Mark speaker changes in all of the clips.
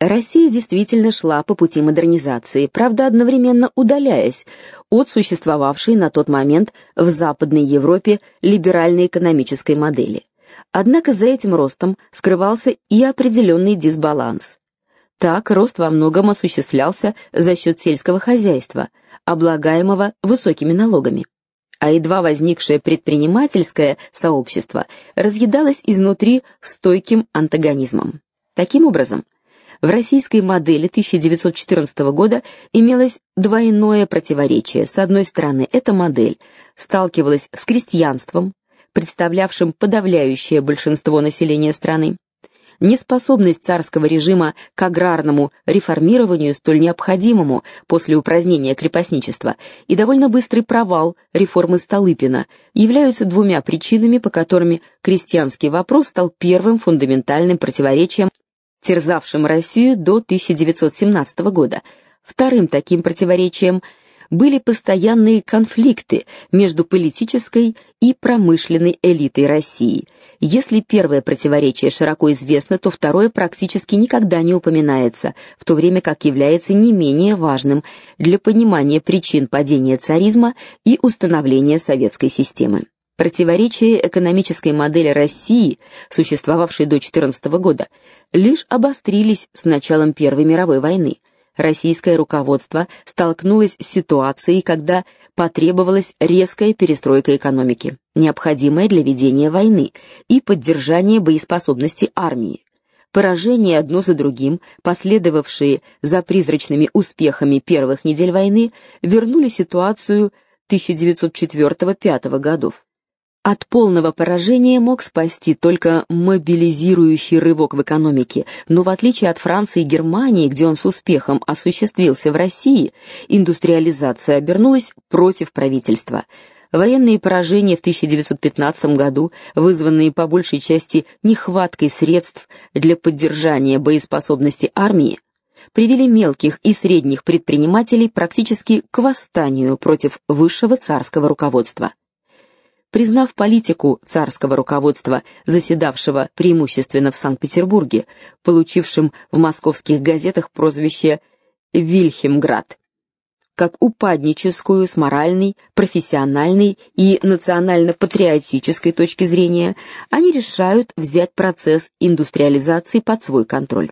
Speaker 1: Россия действительно шла по пути модернизации, правда, одновременно удаляясь от существовавшей на тот момент в Западной Европе либеральной экономической модели. Однако за этим ростом скрывался и определенный дисбаланс. Так, рост во многом осуществлялся за счет сельского хозяйства, облагаемого высокими налогами. А едва возникшее предпринимательское сообщество разъедалось изнутри стойким антагонизмом. Таким образом, в российской модели 1914 года имелось двойное противоречие. С одной стороны, эта модель сталкивалась с крестьянством, представлявшим подавляющее большинство населения страны. Неспособность царского режима к аграрному реформированию, столь необходимому после упразднения крепостничества, и довольно быстрый провал реформы Столыпина являются двумя причинами, по которым крестьянский вопрос стал первым фундаментальным противоречием терзавшим Россию до 1917 года. Вторым таким противоречием были постоянные конфликты между политической и промышленной элитой России. Если первое противоречие широко известно, то второе практически никогда не упоминается, в то время как является не менее важным для понимания причин падения царизма и установления советской системы. Противоречия экономической модели России, существовавшей до 14 года, лишь обострились с началом Первой мировой войны. Российское руководство столкнулось с ситуацией, когда потребовалась резкая перестройка экономики, необходимая для ведения войны и поддержания боеспособности армии. Поражения одно за другим, последовавшие за призрачными успехами первых недель войны, вернули ситуацию 1904-5 годов. От полного поражения мог спасти только мобилизирующий рывок в экономике, но в отличие от Франции и Германии, где он с успехом осуществился в России, индустриализация обернулась против правительства. Военные поражения в 1915 году, вызванные по большей части нехваткой средств для поддержания боеспособности армии, привели мелких и средних предпринимателей практически к восстанию против высшего царского руководства признав политику царского руководства, заседавшего преимущественно в Санкт-Петербурге, получившим в московских газетах прозвище Вильхемград, как упадническую с моральной, профессиональной и национально-патриотической точки зрения, они решают взять процесс индустриализации под свой контроль.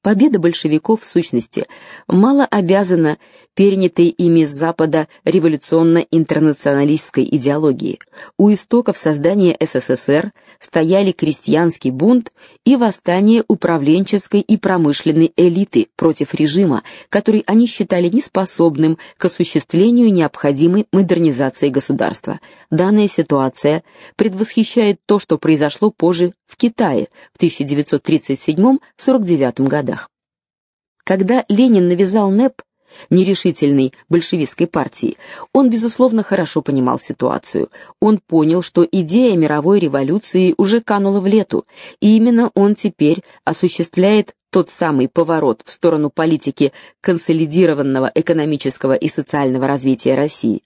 Speaker 1: Победа большевиков в сущности мало обязана перенятой ими с Запада революционно-интернационалистской идеологии. У истоков создания СССР стояли крестьянский бунт и восстание управленческой и промышленной элиты против режима, который они считали неспособным к осуществлению необходимой модернизации государства. Данная ситуация предвосхищает то, что произошло позже в Китае в 1937-49 годах. Когда Ленин навязал НЭП, нерешительной большевистской партии, он, безусловно, хорошо понимал ситуацию. Он понял, что идея мировой революции уже канула в лету, и именно он теперь осуществляет тот самый поворот в сторону политики консолидированного экономического и социального развития России.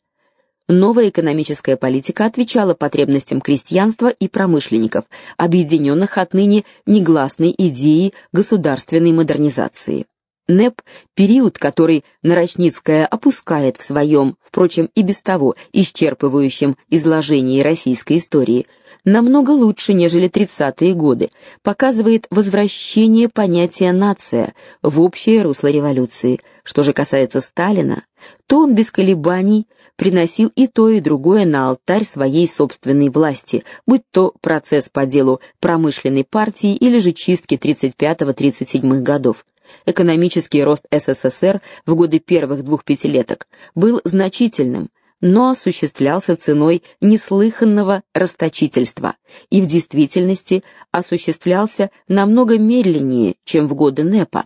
Speaker 1: Новая экономическая политика отвечала потребностям крестьянства и промышленников, объединенных отныне негласной идеей государственной модернизации. НЭП – период, который Нарочницкая опускает в своем, впрочем, и без того исчерпывающем изложении российской истории, намного лучше, нежели 30-е годы, показывает возвращение понятия «нация» в общее русло революции. Что же касается Сталина, то он без колебаний приносил и то, и другое на алтарь своей собственной власти, будь то процесс по делу промышленной партии или же чистки 35-37 годов. Экономический рост СССР в годы первых двух пятилеток был значительным, но осуществлялся ценой неслыханного расточительства и в действительности осуществлялся намного медленнее, чем в годы НЭПа.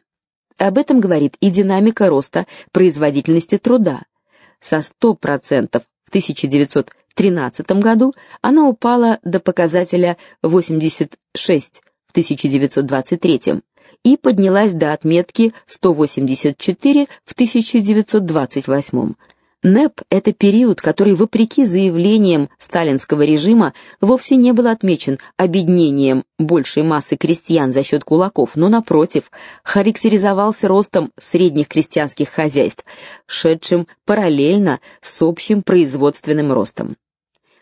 Speaker 1: Об этом говорит и динамика роста производительности труда. Со 100% в 1913 году она упала до показателя 86 в 1923 и поднялась до отметки 184 в 1928. НЭП – это период, который, вопреки заявлениям сталинского режима, вовсе не был отмечен обеднением большей массы крестьян за счет кулаков, но, напротив, характеризовался ростом средних крестьянских хозяйств, шедшим параллельно с общим производственным ростом.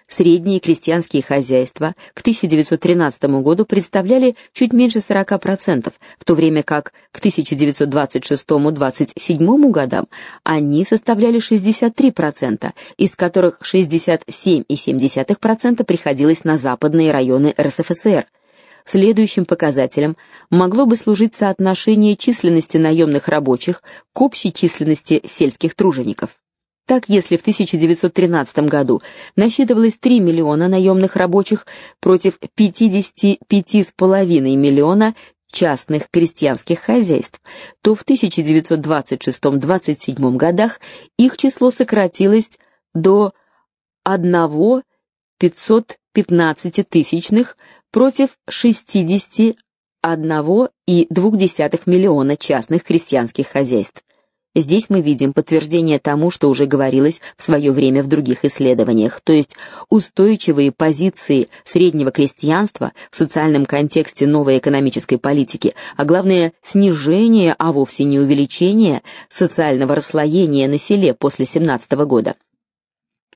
Speaker 1: Средние крестьянские хозяйства к 1913 году представляли чуть меньше 40%, в то время как к 1926-27 годам они составляли 63%, из которых 67,7% приходилось на западные районы РСФСР. Следующим показателем могло бы служить соотношение численности наемных рабочих к общей численности сельских тружеников. Так, если в 1913 году насчитывалось 3 миллиона наемных рабочих против 55,5 миллиона частных крестьянских хозяйств, то в 1926-27 годах их число сократилось до 1 515 тысячных против 61,2 миллиона частных крестьянских хозяйств. Здесь мы видим подтверждение тому, что уже говорилось в свое время в других исследованиях, то есть устойчивые позиции среднего крестьянства в социальном контексте новой экономической политики, а главное снижение, а вовсе не увеличение социального расслоения на селе после 17 года.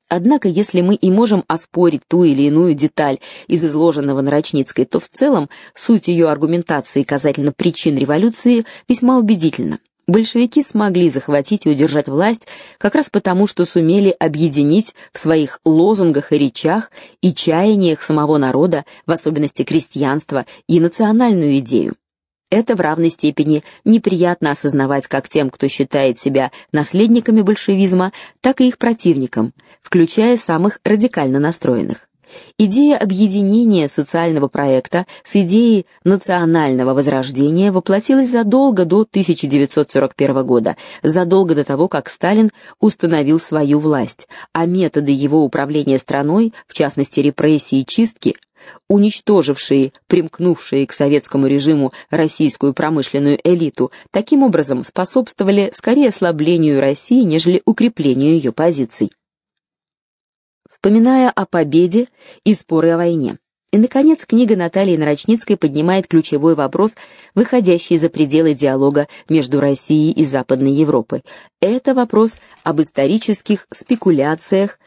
Speaker 1: Однако, если мы и можем оспорить ту или иную деталь из изложенного Нарочницкой, то в целом суть ее аргументации касательно причин революции весьма убедительна. Большевики смогли захватить и удержать власть как раз потому, что сумели объединить в своих лозунгах и речах и чаяниях самого народа, в особенности крестьянства, и национальную идею. Это в равной степени неприятно осознавать как тем, кто считает себя наследниками большевизма, так и их противникам, включая самых радикально настроенных. Идея объединения социального проекта с идеей национального возрождения воплотилась задолго до 1941 года, задолго до того, как Сталин установил свою власть, а методы его управления страной, в частности репрессии и чистки, уничтожившие примкнувшие к советскому режиму российскую промышленную элиту, таким образом способствовали скорее ослаблению России, нежели укреплению ее позиций вспоминая о победе и споры о войне. И, наконец, книга Натальи Нарочницкой поднимает ключевой вопрос, выходящий за пределы диалога между Россией и Западной Европой. Это вопрос об исторических спекуляциях,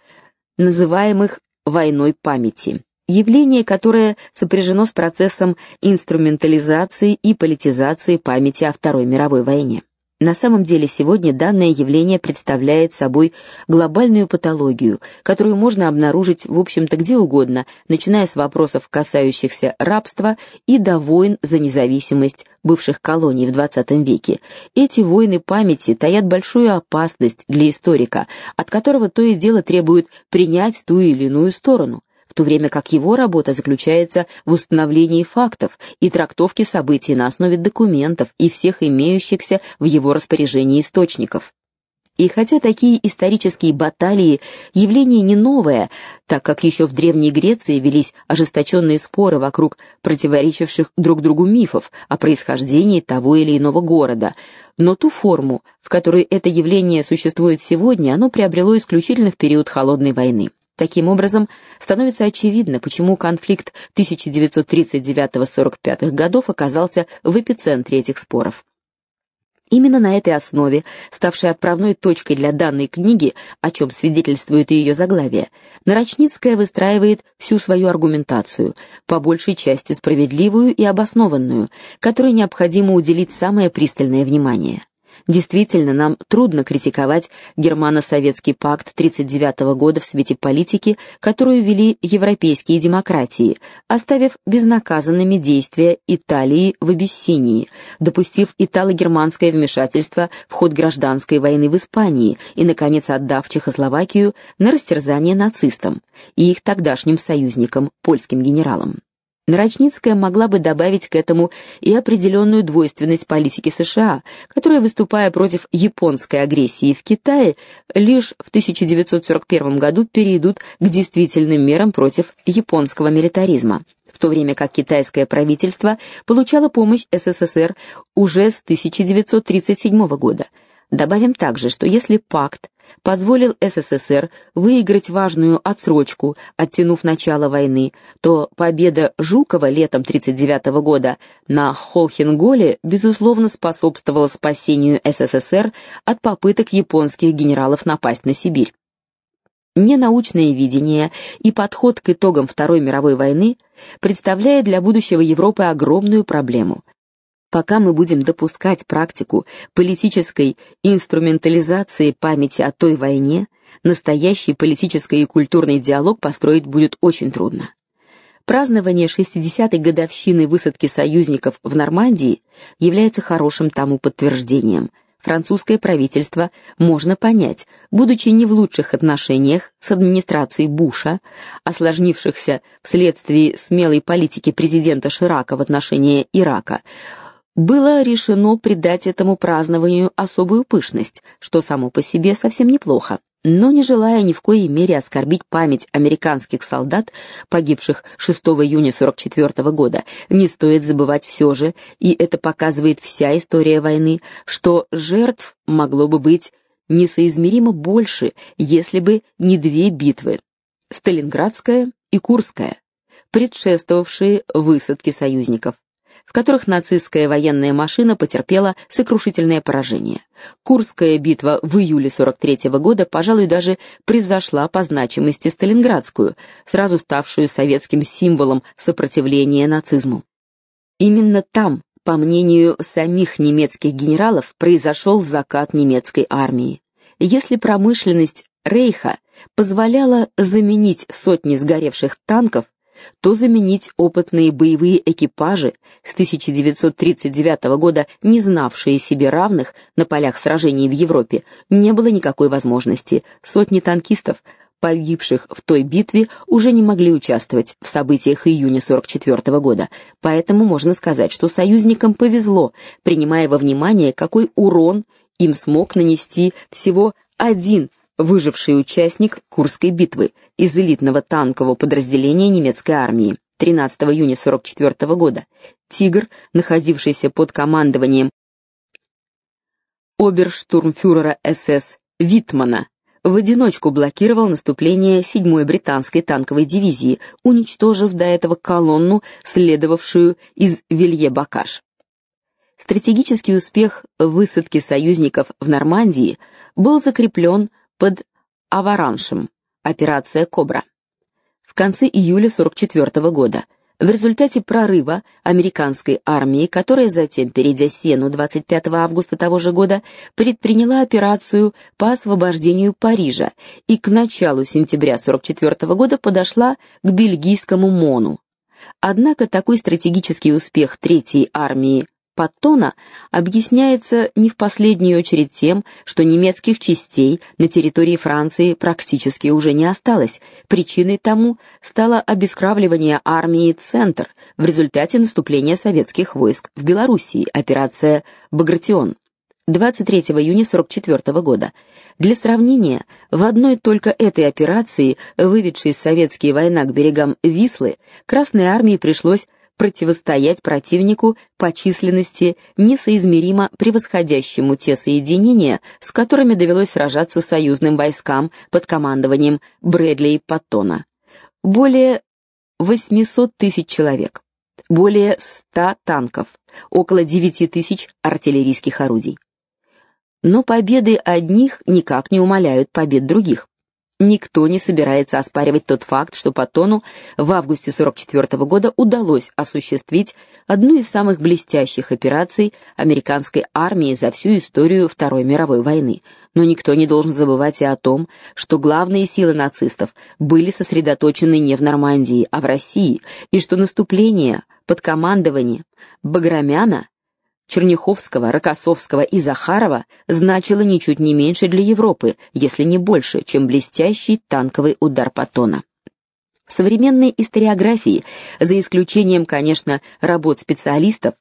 Speaker 1: называемых «войной памяти». Явление, которое сопряжено с процессом инструментализации и политизации памяти о Второй мировой войне. На самом деле сегодня данное явление представляет собой глобальную патологию, которую можно обнаружить в общем-то где угодно, начиная с вопросов, касающихся рабства и до войн за независимость бывших колоний в XX веке. Эти войны памяти таят большую опасность для историка, от которого то и дело требует принять ту или иную сторону в то время как его работа заключается в установлении фактов и трактовке событий на основе документов и всех имеющихся в его распоряжении источников. И хотя такие исторические баталии явление не новое, так как еще в Древней Греции велись ожесточенные споры вокруг противоречивших друг другу мифов о происхождении того или иного города, но ту форму, в которой это явление существует сегодня, оно приобрело исключительно в период холодной войны. Таким образом, становится очевидно, почему конфликт 1939-45 годов оказался в эпицентре этих споров. Именно на этой основе, ставшей отправной точкой для данной книги, о чем свидетельствует и ее заглавие, Нарочницкая выстраивает всю свою аргументацию, по большей части справедливую и обоснованную, которой необходимо уделить самое пристальное внимание. Действительно, нам трудно критиковать германо-советский пакт 1939 года в свете политики, которую вели европейские демократии, оставив безнаказанными действия Италии в Абиссинии, допустив итало-германское вмешательство в ход гражданской войны в Испании и наконец отдав Чехословакию на растерзание нацистам и их тогдашним союзникам, польским генералам. Нарочницкая могла бы добавить к этому и определенную двойственность политики США, которая, выступая против японской агрессии в Китае, лишь в 1941 году перейдут к действительным мерам против японского милитаризма, в то время как китайское правительство получало помощь СССР уже с 1937 года. Добавим также, что если пакт позволил СССР выиграть важную отсрочку, оттянув начало войны, то победа Жукова летом 1939 года на Холхенголе безусловно способствовала спасению СССР от попыток японских генералов напасть на Сибирь. Ненаучное видение и подход к итогам Второй мировой войны представляет для будущего Европы огромную проблему. Пока мы будем допускать практику политической инструментализации памяти о той войне, настоящий политический и культурный диалог построить будет очень трудно. Празднование 60-й годовщины высадки союзников в Нормандии является хорошим тому подтверждением – французское правительство можно понять, будучи не в лучших отношениях с администрацией Буша, осложнившихся вследствие смелой политики президента Ширака в отношении Ирака, было решено придать этому празднованию особую пышность, что само по себе совсем неплохо. Но не желая ни в коей мере оскорбить память американских солдат, погибших 6 июня 44 года, не стоит забывать все же, и это показывает вся история войны, что жертв могло бы быть несоизмеримо больше, если бы не две битвы – Сталинградская и Курская, предшествовавшие высадке союзников в которых нацистская военная машина потерпела сокрушительное поражение. Курская битва в июле 43 -го года, пожалуй, даже превзошла по значимости Сталинградскую, сразу ставшую советским символом сопротивления нацизму. Именно там, по мнению самих немецких генералов, произошел закат немецкой армии. Если промышленность Рейха позволяла заменить сотни сгоревших танков то заменить опытные боевые экипажи с 1939 года, не знавшие себе равных на полях сражений в Европе, не было никакой возможности. Сотни танкистов, погибших в той битве, уже не могли участвовать в событиях июня 44 года. Поэтому можно сказать, что союзникам повезло, принимая во внимание, какой урон им смог нанести всего один выживший участник Курской битвы из элитного танкового подразделения немецкой армии 13 июня 44 года. Тигр, находившийся под командованием оберштурмфюрера СС Витмана, в одиночку блокировал наступление 7-й британской танковой дивизии, уничтожив до этого колонну, следовавшую из Вилье-Бакаш. Стратегический успех высадки союзников в Нормандии был закреплен под Авараншем, операция «Кобра». В конце июля 44 года в результате прорыва американской армии, которая затем, перейдя Сену 25 августа того же года, предприняла операцию по освобождению Парижа и к началу сентября 44 года подошла к бельгийскому Мону. Однако такой стратегический успех Третьей армии Паттона объясняется не в последнюю очередь тем, что немецких частей на территории Франции практически уже не осталось. Причиной тому стало обескравливание армии «Центр» в результате наступления советских войск в Белоруссии, операция «Багратион». 23 июня 44 года. Для сравнения, в одной только этой операции, выведшей советские войска к берегам Вислы, Красной армии пришлось противостоять противнику по численности несоизмеримо превосходящему те соединения, с которыми довелось сражаться союзным войскам под командованием Брэдли и Паттона. Более 800 тысяч человек, более 100 танков, около 9 тысяч артиллерийских орудий. Но победы одних никак не умаляют побед других. Никто не собирается оспаривать тот факт, что Паттону в августе 44 -го года удалось осуществить одну из самых блестящих операций американской армии за всю историю Второй мировой войны. Но никто не должен забывать и о том, что главные силы нацистов были сосредоточены не в Нормандии, а в России, и что наступление под командованием Баграмяна Черняховского, Рокоссовского и Захарова значило ничуть не меньше для Европы, если не больше, чем блестящий танковый удар Паттона. В современной историографии, за исключением, конечно, работ специалистов,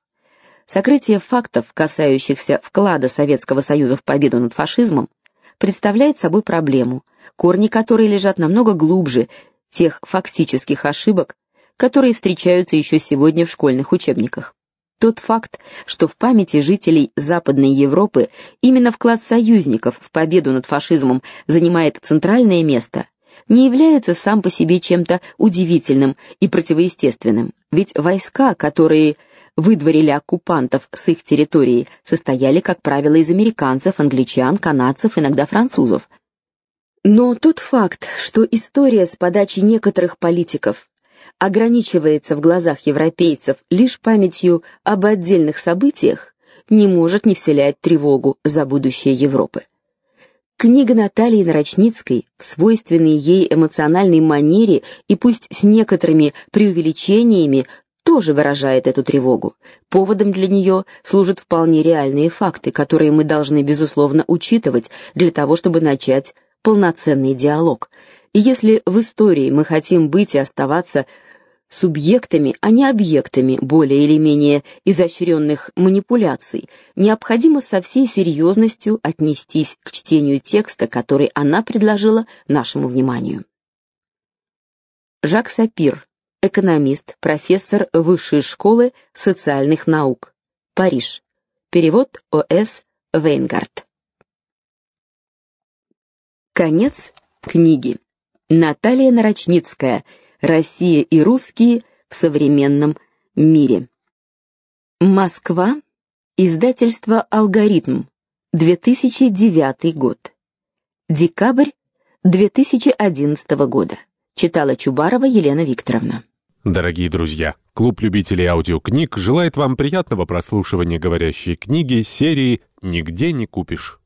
Speaker 1: сокрытие фактов, касающихся вклада Советского Союза в победу над фашизмом, представляет собой проблему, корни которой лежат намного глубже тех фактических ошибок, которые встречаются еще сегодня в школьных учебниках. Тот факт, что в памяти жителей Западной Европы именно вклад союзников в победу над фашизмом занимает центральное место, не является сам по себе чем-то удивительным и противоестественным. Ведь войска, которые выдворили оккупантов с их территории, состояли, как правило, из американцев, англичан, канадцев, иногда французов. Но тот факт, что история с подачи некоторых политиков ограничивается в глазах европейцев лишь памятью об отдельных событиях, не может не вселять тревогу за будущее Европы. Книга Натальи Нарочницкой в свойственной ей эмоциональной манере и пусть с некоторыми преувеличениями тоже выражает эту тревогу. Поводом для нее служат вполне реальные факты, которые мы должны безусловно учитывать для того, чтобы начать полноценный диалог. И если в истории мы хотим быть и оставаться субъектами, а не объектами более или менее изощренных манипуляций, необходимо со всей серьезностью отнестись к чтению текста, который она предложила нашему вниманию. Жак Сапир, экономист, профессор Высшей школы социальных наук. Париж. Перевод О.С. Вейнгард. Конец книги. Наталья Нарочницкая Россия и русские в современном мире. Москва. Издательство Алгоритм. 2009 год. Декабрь 2011 года. Читала Чубарова Елена Викторовна.
Speaker 2: Дорогие друзья, клуб любителей аудиокниг желает вам приятного прослушивания говорящей книги серии «Нигде не купишь».